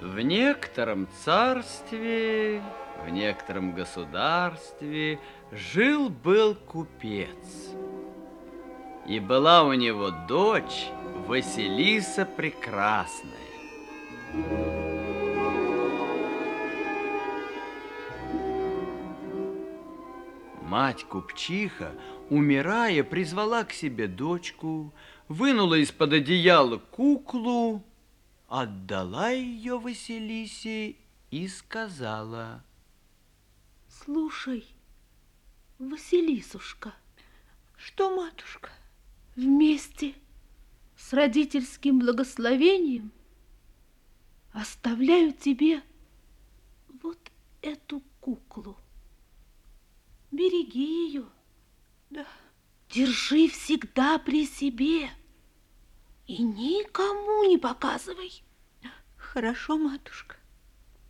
В некотором царстве, в некотором государстве жил-был купец. И была у него дочь Василиса Прекрасная. Мать купчиха умирая, призвала к себе дочку, вынула из-под одеяла куклу, отдала ее Василисе и сказала. Слушай, Василисушка. Что, матушка? Вместе с родительским благословением оставляю тебе вот эту куклу. Береги ее. Да. Держи всегда при себе. И никому не показывай. Хорошо, матушка.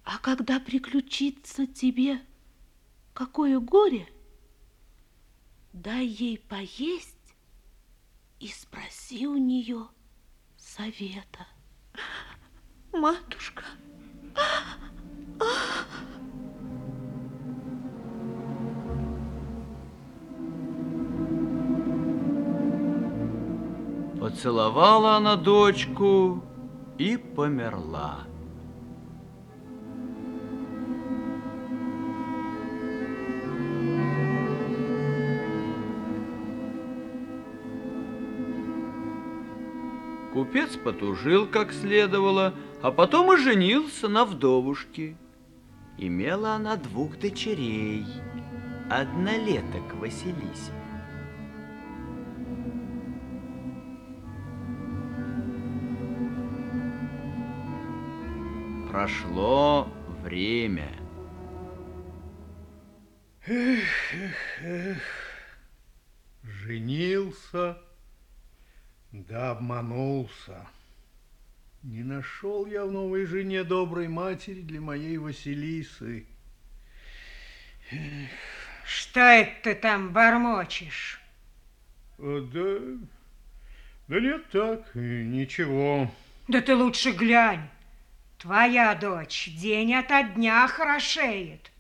А когда приключится тебе какое горе, дай ей поесть и спроси у нее совета. Матушка. Поцеловала она дочку и померла. Купец потужил как следовало, а потом и женился на вдовушке. Имела она двух дочерей, однолеток Василисе. Прошло время. Эх, эх, эх, женился, да обманулся. Не нашел я в новой жене доброй матери для моей Василисы. Эх. Что это ты там бормочешь? А, да, да нет так, ничего. Да ты лучше глянь. Твоя дочь день ото дня хорошеет,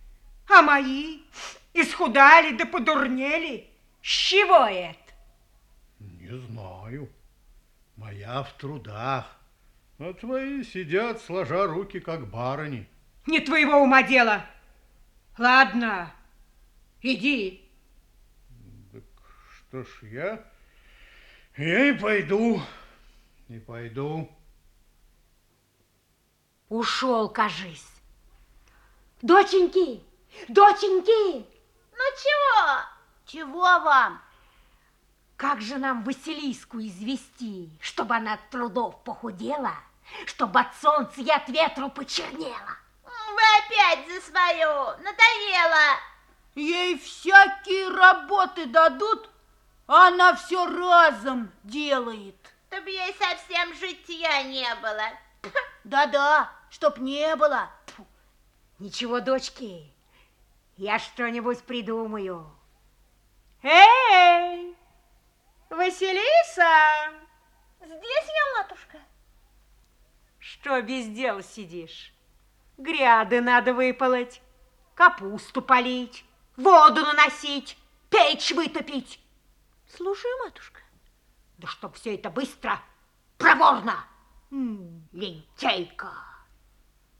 а мои исхудали да подурнели. С чего это? Не знаю. Моя в трудах, а твои сидят, сложа руки, как барыни. Не твоего ума дело. Ладно, иди. Так что ж я... Я и пойду, и пойду. Ушел, кажись. Доченьки, доченьки! Ну чего? Чего вам? Как же нам Василиску извести, чтобы она от трудов похудела, чтобы от солнца и от ветру почернела? Вы опять за свое, надоело. Ей всякие работы дадут, а она все разом делает. Чтобы ей совсем житья не было. Да-да, чтоб не было. Ничего, дочки, я что-нибудь придумаю. Эй, Василиса! Здесь я, матушка. Что без дела сидишь? Гряды надо выполоть, капусту полить, воду наносить, печь вытопить. Слушаю, матушка. Да чтоб все это быстро, проворно. Лентяйка.